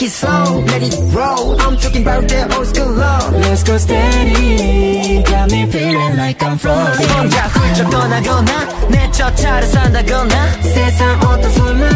rock it slow, let it roll. I'm talking about that old school love. Let's go steady. Got me feeling like I'm floating. 혼자 훌쩍 떠나거나 내쫓아를 산다거나. 세상 어떤 소문